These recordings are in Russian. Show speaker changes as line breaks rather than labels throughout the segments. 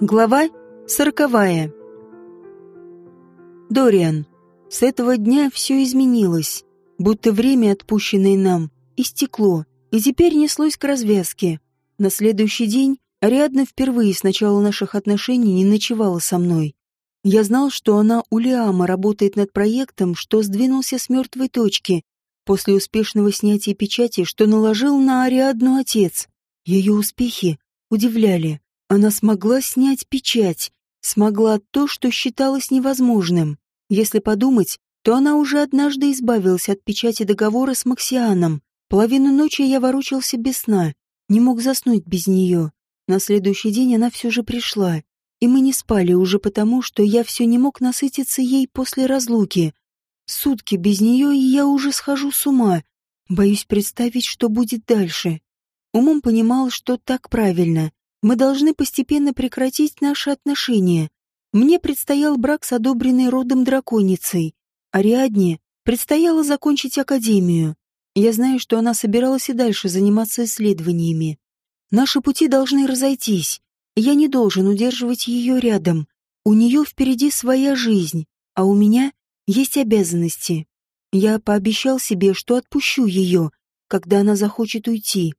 Глава сороковая. Дориан. С этого дня все изменилось, будто время, отпущенное нам, истекло, и теперь неслось к развязке. На следующий день Ариадна впервые с начала наших отношений не ночевала со мной. Я знал, что она у Лиама работает над проектом, что сдвинулся с мертвой точки после успешного снятия печати, что наложил на Ариадну отец. Ее успехи удивляли. Она смогла снять печать, смогла то, что считалось невозможным. Если подумать, то она уже однажды избавилась от печати договора с Максианом. Половину ночи я ворочался без сна, не мог заснуть без нее. На следующий день она все же пришла, и мы не спали уже потому, что я все не мог насытиться ей после разлуки. Сутки без нее, и я уже схожу с ума. Боюсь представить, что будет дальше. Умом понимал, что так правильно. Мы должны постепенно прекратить наши отношения. Мне предстоял брак с одобренной родом драконицей. Ариадне предстояло закончить академию. Я знаю, что она собиралась и дальше заниматься исследованиями. Наши пути должны разойтись. Я не должен удерживать ее рядом. У нее впереди своя жизнь, а у меня есть обязанности. Я пообещал себе, что отпущу ее, когда она захочет уйти.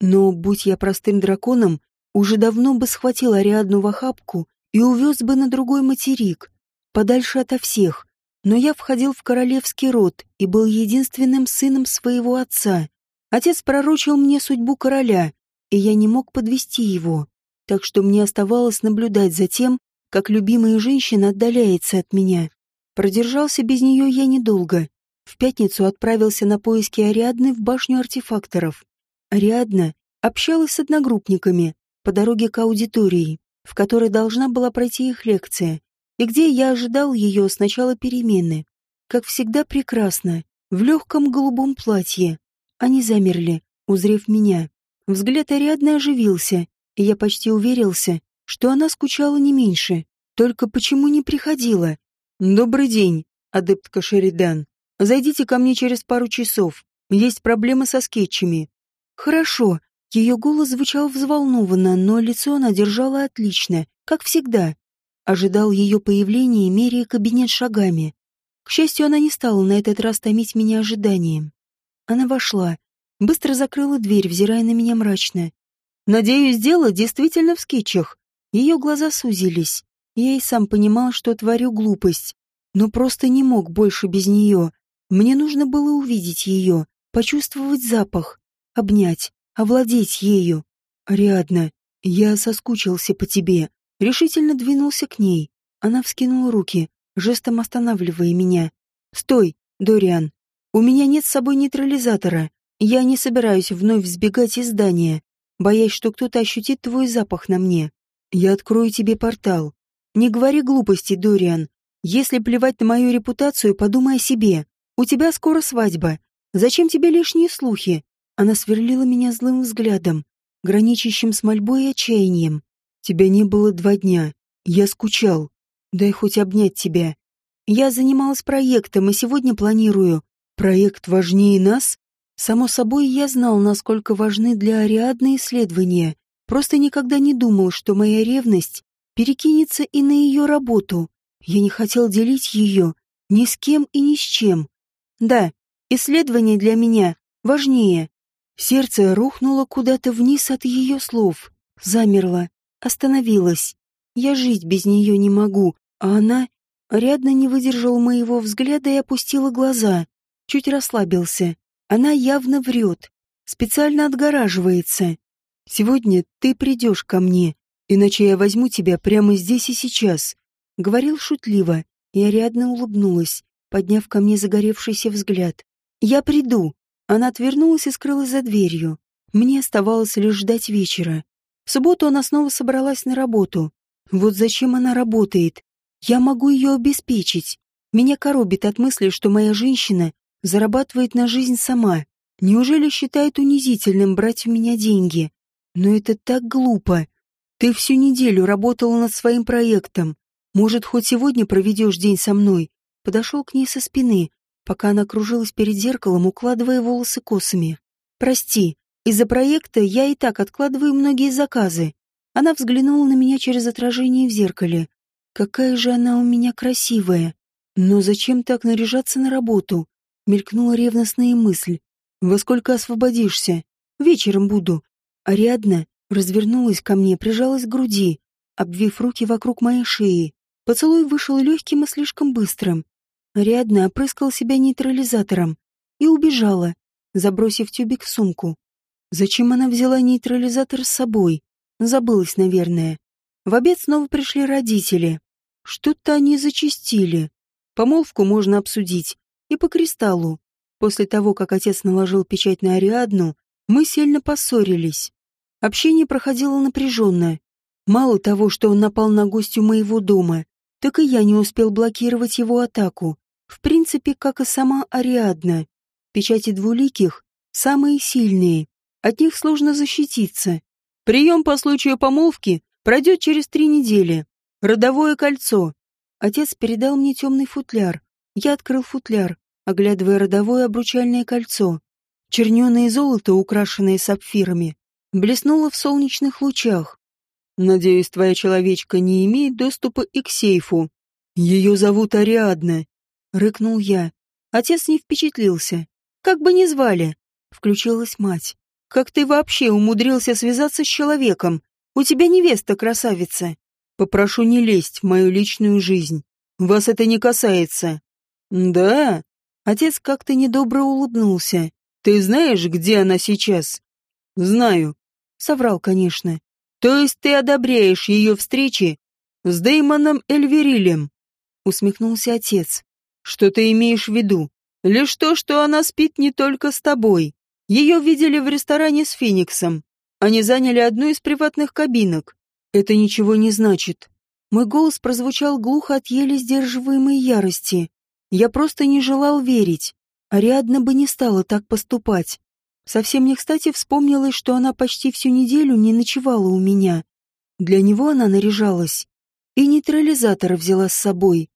Но, будь я простым драконом, уже давно бы схватил Ариадну в охапку и увез бы на другой материк, подальше ото всех. Но я входил в королевский род и был единственным сыном своего отца. Отец пророчил мне судьбу короля, и я не мог подвести его. Так что мне оставалось наблюдать за тем, как любимая женщина отдаляется от меня. Продержался без нее я недолго. В пятницу отправился на поиски Ариадны в башню артефакторов. Ариадна общалась с одногруппниками, по дороге к аудитории, в которой должна была пройти их лекция, и где я ожидал ее с начала перемены. Как всегда прекрасно, в легком голубом платье. Они замерли, узрев меня. Взгляд Ариадны оживился, и я почти уверился, что она скучала не меньше. Только почему не приходила? «Добрый день, адептка Шеридан. Зайдите ко мне через пару часов. Есть проблемы со скетчами». «Хорошо», ее голос звучал взволнованно, но лицо она держала отлично, как всегда. Ожидал ее появления, меряя кабинет шагами. К счастью, она не стала на этот раз томить меня ожиданием. Она вошла, быстро закрыла дверь, взирая на меня мрачно. «Надеюсь, дело действительно в скетчах». Ее глаза сузились. Я и сам понимал, что творю глупость, но просто не мог больше без нее. Мне нужно было увидеть ее, почувствовать запах, обнять овладеть ею. Ариадна, я соскучился по тебе. Решительно двинулся к ней. Она вскинула руки, жестом останавливая меня. Стой, Дориан. У меня нет с собой нейтрализатора. Я не собираюсь вновь сбегать из здания, боясь, что кто-то ощутит твой запах на мне. Я открою тебе портал. Не говори глупости, Дориан. Если плевать на мою репутацию, подумай о себе. У тебя скоро свадьба. Зачем тебе лишние слухи? Она сверлила меня злым взглядом, граничащим с мольбой и отчаянием. «Тебя не было два дня. Я скучал. Дай хоть обнять тебя. Я занималась проектом и сегодня планирую. Проект важнее нас?» Само собой, я знал, насколько важны для Ариадны исследования. Просто никогда не думал, что моя ревность перекинется и на ее работу. Я не хотел делить ее ни с кем и ни с чем. Да, исследование для меня важнее. Сердце рухнуло куда-то вниз от ее слов, замерло, остановилось. Я жить без нее не могу, а она рядно не выдержала моего взгляда и опустила глаза. Чуть расслабился. Она явно врет, специально отгораживается. Сегодня ты придешь ко мне, иначе я возьму тебя прямо здесь и сейчас. Говорил шутливо, и Ариадна улыбнулась, подняв ко мне загоревшийся взгляд. Я приду, она отвернулась и скрылась за дверью. Мне оставалось лишь ждать вечера. В субботу она снова собралась на работу. Вот зачем она работает? Я могу ее обеспечить. Меня коробит от мысли, что моя женщина зарабатывает на жизнь сама. Неужели считает унизительным брать у меня деньги? Но это так глупо. Ты всю неделю работала над своим проектом. Может, хоть сегодня проведешь день со мной? Подошел к ней со спины, пока она кружилась перед зеркалом, укладывая волосы косами. «Прости, из-за проекта я и так откладываю многие заказы. Она взглянула на меня через отражение в зеркале. Какая же она у меня красивая. Но зачем так наряжаться на работу? Мелькнула ревностная мысль. Во сколько освободишься? Вечером буду. Ариадна развернулась ко мне, прижалась к груди, обвив руки вокруг моей шеи. Поцелуй вышел легким и слишком быстрым. Ариадна опрыскала себя нейтрализатором и убежала, забросив тюбик в сумку. Зачем она взяла нейтрализатор с собой? Забылась, наверное. В обед снова пришли родители. Что-то они зачистили. Помолвку можно обсудить. И по кристаллу. После того, как отец наложил печать на Ариадну, мы сильно поссорились. Общение проходило напряженно. Мало того, что он напал на гостю моего дома, так и я не успел блокировать его атаку. В принципе, как и сама Ариадна. Печати двуликих — самые сильные. От них сложно защититься. Прием по случаю помолвки пройдет через три недели. Родовое кольцо. Отец передал мне темный футляр. Я открыл футляр, оглядывая родовое обручальное кольцо. Черненое золото, украшенное сапфирами, блеснуло в солнечных лучах. «Надеюсь, твоя человечка не имеет доступа и к сейфу. Ее зовут Ариадна», — рыкнул я. Отец не впечатлился. Как бы ни звали, включилась мать. Как ты вообще умудрился связаться с человеком? У тебя невеста красавица. Попрошу не лезть в мою личную жизнь. Вас это не касается. Да? Отец как-то недобро улыбнулся. Ты знаешь, где она сейчас? Знаю. Соврал, конечно. То есть ты одобряешь ее встречи с Деймоном Эльверилем? Усмехнулся отец. Что ты имеешь в виду? Лишь то, что она спит не только с тобой. Ее видели в ресторане с Фениксом. Они заняли одну из приватных кабинок. Это ничего не значит. Мой голос прозвучал глухо от еле сдерживаемой ярости. Я просто не желал верить. Ариадна бы не стала так поступать. Совсем не кстати вспомнилось, что она почти всю неделю не ночевала у меня. Для него она наряжалась. И нейтрализатора взяла с собой.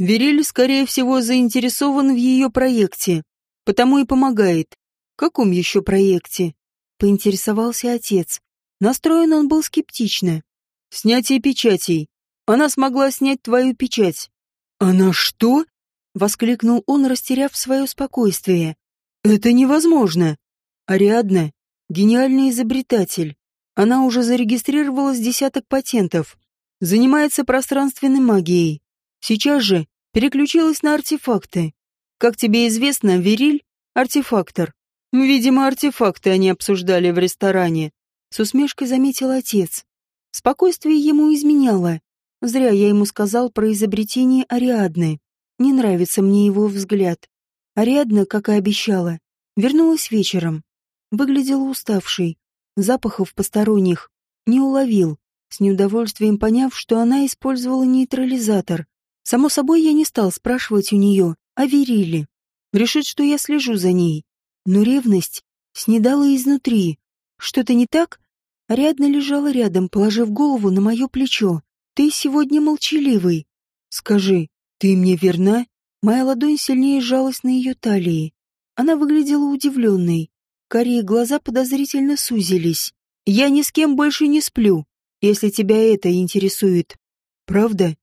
Вериль, скорее всего, заинтересован в ее проекте, потому и помогает. Каком еще проекте? Поинтересовался отец. Настроен он был скептично. Снятие печатей. Она смогла снять твою печать. Она что? Воскликнул он, растеряв свое спокойствие. Это невозможно. Ариадна — гениальный изобретатель. Она уже зарегистрировала с десяток патентов. Занимается пространственной магией. Сейчас же переключилась на артефакты. Как тебе известно, Вериль — артефактор. Видимо, артефакты они обсуждали в ресторане. С усмешкой заметил отец. Спокойствие ему изменяло. Зря я ему сказал про изобретение Ариадны. Не нравится мне его взгляд. Ариадна, как и обещала, вернулась вечером. Выглядела уставшей. Запахов посторонних не уловил, с неудовольствием поняв, что она использовала нейтрализатор. Само собой, я не стал спрашивать у нее о Вериле. Решит, что я слежу за ней. Но ревность снедала изнутри. Что-то не так? Рядно лежала рядом, положив голову на мое плечо. Ты сегодня молчаливый. Скажи, ты мне верна? Моя ладонь сильнее сжалась на ее талии. Она выглядела удивленной. Карие глаза подозрительно сузились. Я ни с кем больше не сплю, если тебя это интересует. Правда?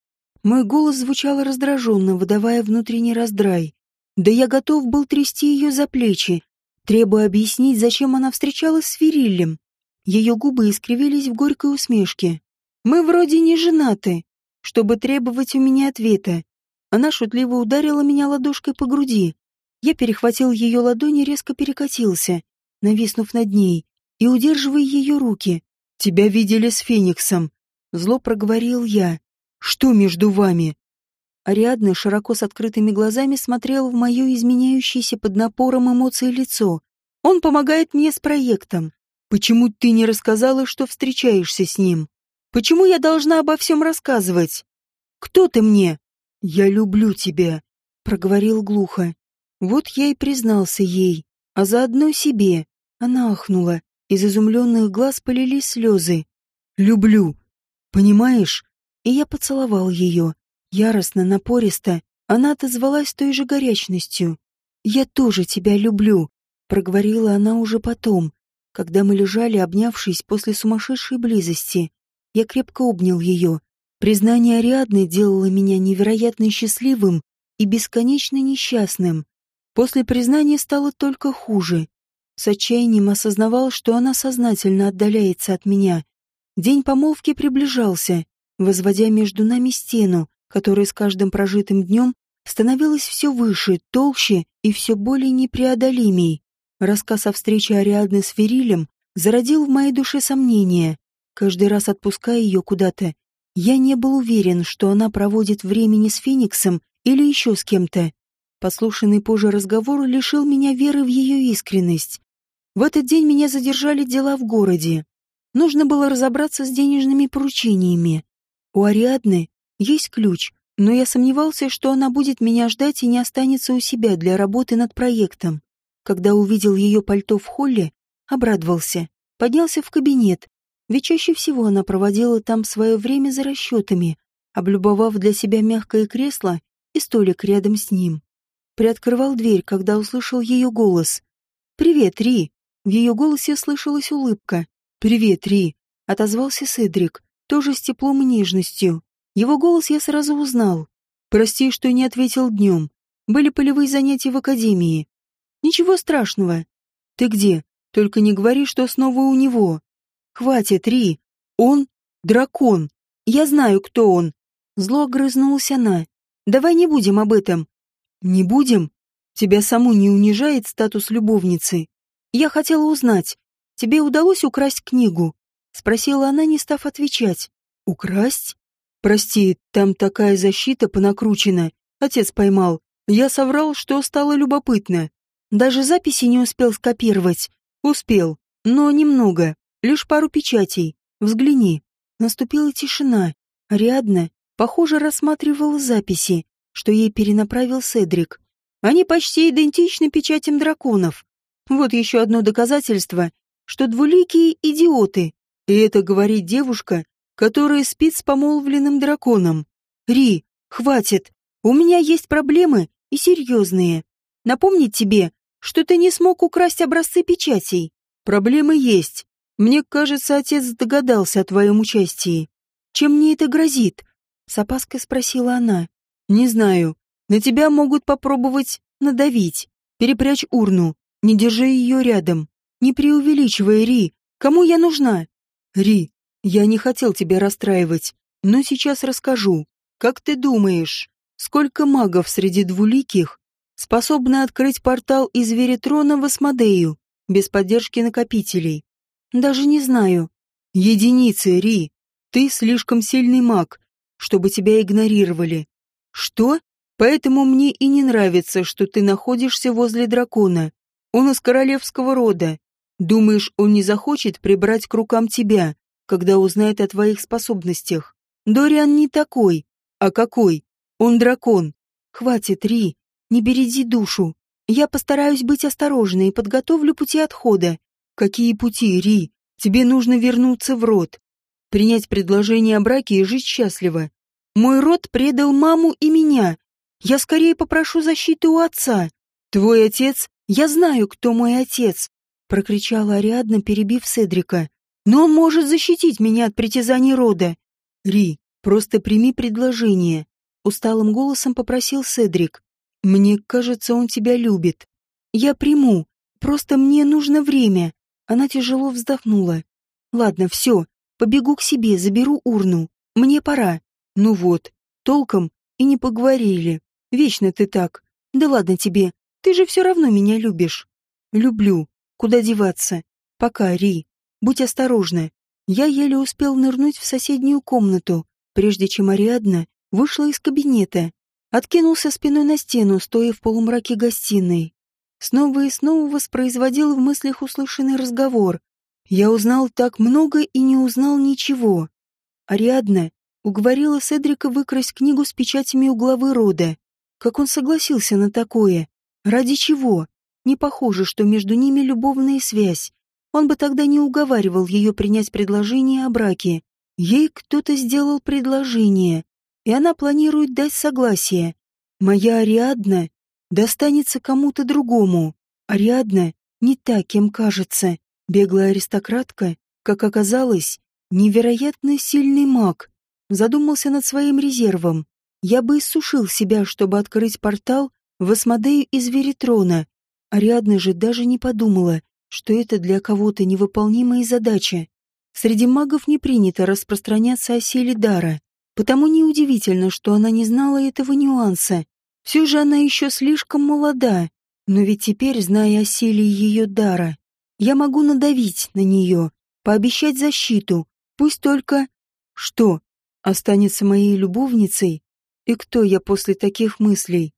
Мой голос звучал раздраженно, выдавая внутренний раздрай. Да я готов был трясти ее за плечи, требуя объяснить, зачем она встречалась с Вериллем. Ее губы искривились в горькой усмешке. «Мы вроде не женаты, чтобы требовать у меня ответа». Она шутливо ударила меня ладошкой по груди. Я перехватил ее ладони и резко перекатился, нависнув над ней и удерживая ее руки. «Тебя видели с Фениксом», — зло проговорил я. Что между вами?» Ариадна широко с открытыми глазами смотрела в мое изменяющееся под напором эмоций лицо. «Он помогает мне с проектом. Почему ты не рассказала, что встречаешься с ним? Почему я должна обо всем рассказывать? Кто ты мне?» «Я люблю тебя», — проговорил глухо. Вот я и признался ей, а заодно себе. Она ахнула. Из изумленных глаз полились слезы. «Люблю. Понимаешь, и я поцеловал ее. Яростно, напористо, она отозвалась той же горячностью. «Я тоже тебя люблю», — проговорила она уже потом, когда мы лежали, обнявшись после сумасшедшей близости. Я крепко обнял ее. Признание Ариадны делало меня невероятно счастливым и бесконечно несчастным. После признания стало только хуже. С отчаянием осознавал, что она сознательно отдаляется от меня. День помолвки приближался, возводя между нами стену, которая с каждым прожитым днем становилась все выше, толще и все более непреодолимей. Рассказ о встрече Ариадны с Верилем зародил в моей душе сомнения. Каждый раз отпуская ее куда-то, я не был уверен, что она проводит времени с Фениксом или еще с кем-то. Послушанный позже разговор лишил меня веры в ее искренность. В этот день меня задержали дела в городе. Нужно было разобраться с денежными поручениями. У Ариадны есть ключ, но я сомневался, что она будет меня ждать и не останется у себя для работы над проектом. Когда увидел ее пальто в холле, обрадовался, поднялся в кабинет, ведь чаще всего она проводила там свое время за расчетами, облюбовав для себя мягкое кресло и столик рядом с ним. Приоткрывал дверь, когда услышал ее голос. «Привет, Ри!» В ее голосе слышалась улыбка. «Привет, Ри!» — отозвался Седрик, тоже с теплом и нежностью. Его голос я сразу узнал. «Прости, что не ответил днем. Были полевые занятия в академии. Ничего страшного. Ты где? Только не говори, что снова у него. Хватит, Ри. Он — дракон. Я знаю, кто он. Зло огрызнулась она. Давай не будем об этом. Не будем? Тебя саму не унижает статус любовницы? Я хотела узнать, тебе удалось украсть книгу? Спросила она, не став отвечать. Украсть? Прости, там такая защита понакручена. Отец поймал. Я соврал, что стало любопытно. Даже записи не успел скопировать. Успел, но немного, лишь пару печатей. Взгляни. Наступила тишина. Ариадна, похоже, рассматривала записи, что ей перенаправил Седрик. Они почти идентичны печатям драконов. Вот еще одно доказательство, что двуликие идиоты. И это говорит девушка, которая спит с помолвленным драконом. Ри, хватит. У меня есть проблемы и серьезные. Напомнить тебе, что ты не смог украсть образцы печатей. Проблемы есть. Мне кажется, отец догадался о твоем участии. Чем мне это грозит? С опаской спросила она. Не знаю. На тебя могут попробовать надавить. Перепрячь урну. Не держи ее рядом. Не преувеличивай, Ри. Кому я нужна? Ри, я не хотел тебя расстраивать, но сейчас расскажу. Как ты думаешь, сколько магов среди двуликих способны открыть портал из Веретрона в Асмодею без поддержки накопителей. Даже не знаю. Единицы, Ри. Ты слишком сильный маг, чтобы тебя игнорировали. Что? Поэтому мне и не нравится, что ты находишься возле дракона. Он из королевского рода. Думаешь, он не захочет прибрать к рукам тебя, когда узнает о твоих способностях? Дориан не такой. А какой? Он дракон. Хватит, Ри. Не береди душу. Я постараюсь быть осторожной и подготовлю пути отхода. Какие пути, Ри? Тебе нужно вернуться в род. Принять предложение о браке и жить счастливо. Мой род предал маму и меня. Я скорее попрошу защиты у отца. Твой отец? Я знаю, кто мой отец. Прокричала Ариадна, перебив Седрика. Но он может защитить меня от притязаний рода. Ри, просто прими предложение. Усталым голосом попросил Седрик. Мне кажется, он тебя любит. Я приму. Просто мне нужно время. Она тяжело вздохнула. Ладно, все. Побегу к себе, заберу урну. Мне пора. Ну вот, толком и не поговорили. Вечно ты так. Да ладно тебе. Ты же все равно меня любишь. Люблю. Куда деваться? Пока, Ри. Будь осторожна. Я еле успел нырнуть в соседнюю комнату, прежде чем Ариадна вышла из кабинета. Откинулся спиной на стену, стоя в полумраке гостиной. Снова и снова воспроизводил в мыслях услышанный разговор. Я узнал так много и не узнал ничего. Ариадна уговорила Седрика выкрасть книгу с печатями у главы рода. Как он согласился на такое? Ради чего? Не похоже, что между ними любовная связь. Он бы тогда не уговаривал ее принять предложение о браке. Ей кто-то сделал предложение, и она планирует дать согласие. Моя Ариадна достанется кому-то другому. Ариадна не та, кем кажется. Беглая аристократка, как оказалось, невероятно сильный маг. Задумался над своим резервом. Я бы иссушил себя, чтобы открыть портал в Асмодею из Веритрона. Ариадна же даже не подумала, что это для кого-то невыполнимая задача. Среди магов не принято распространяться о силе дара, потому неудивительно, что она не знала этого нюанса. Все же она еще слишком молода, но ведь теперь, зная о силе ее дара, я могу надавить на нее, пообещать защиту, пусть только... Что, останется моей любовницей? И кто я после таких мыслей?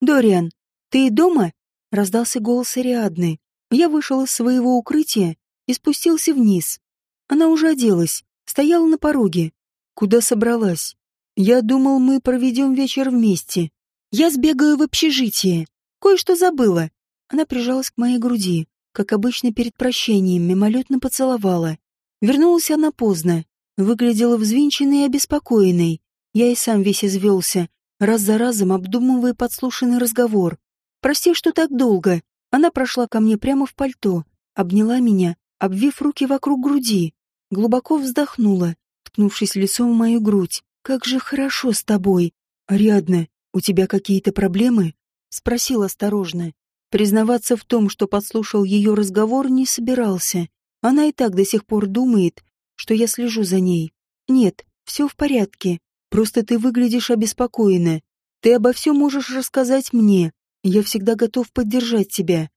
«Дориан, ты дома?» — раздался голос Ариадны. Я вышел из своего укрытия и спустился вниз. Она уже оделась, стояла на пороге. Куда собралась? Я думал, мы проведем вечер вместе. Я сбегаю в общежитие. Кое-что забыла. Она прижалась к моей груди, как обычно перед прощением, мимолетно поцеловала. Вернулась она поздно, выглядела взвинченной и обеспокоенной. Я и сам весь извелся, раз за разом обдумывая подслушанный разговор. «Прости, что так долго». Она прошла ко мне прямо в пальто, обняла меня, обвив руки вокруг груди, глубоко вздохнула, ткнувшись лицом в мою грудь. «Как же хорошо с тобой!» «Ариадна, у тебя какие-то проблемы?» — спросил осторожно. Признаваться в том, что подслушал ее разговор, не собирался. Она и так до сих пор думает, что я слежу за ней. Нет, все в порядке. Просто ты выглядишь обеспокоенно. Ты обо всем можешь рассказать мне. Я всегда готов поддержать тебя».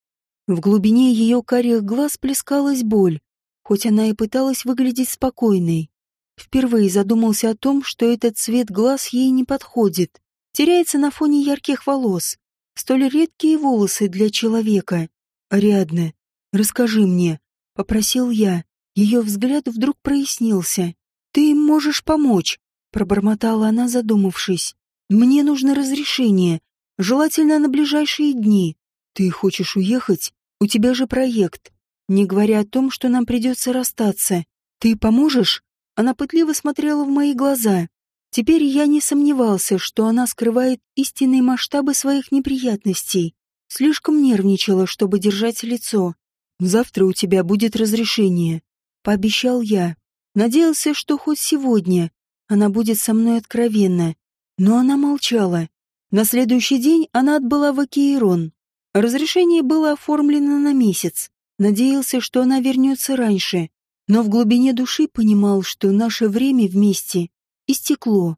В глубине ее карих глаз плескалась боль, хоть она и пыталась выглядеть спокойной. Впервые задумался о том, что этот цвет глаз ей не подходит. Теряется на фоне ярких волос. Столь редкие волосы для человека. «Ариадна, расскажи мне», — попросил я. Ее взгляд вдруг прояснился. «Ты можешь помочь», — пробормотала она, задумавшись. «Мне нужно разрешение, желательно на ближайшие дни. Ты хочешь уехать? У тебя же проект. Не говоря о том, что нам придется расстаться. Ты поможешь?» Она пытливо смотрела в мои глаза. Теперь я не сомневался, что она скрывает истинные масштабы своих неприятностей. Слишком нервничала, чтобы держать лицо. «Завтра у тебя будет разрешение», — пообещал я. Надеялся, что хоть сегодня она будет со мной откровенна. Но она молчала. На следующий день она отбыла в Акиерон. Разрешение было оформлено на месяц. Надеялся, что она вернется раньше. Но в глубине души понимал, что наше время вместе истекло.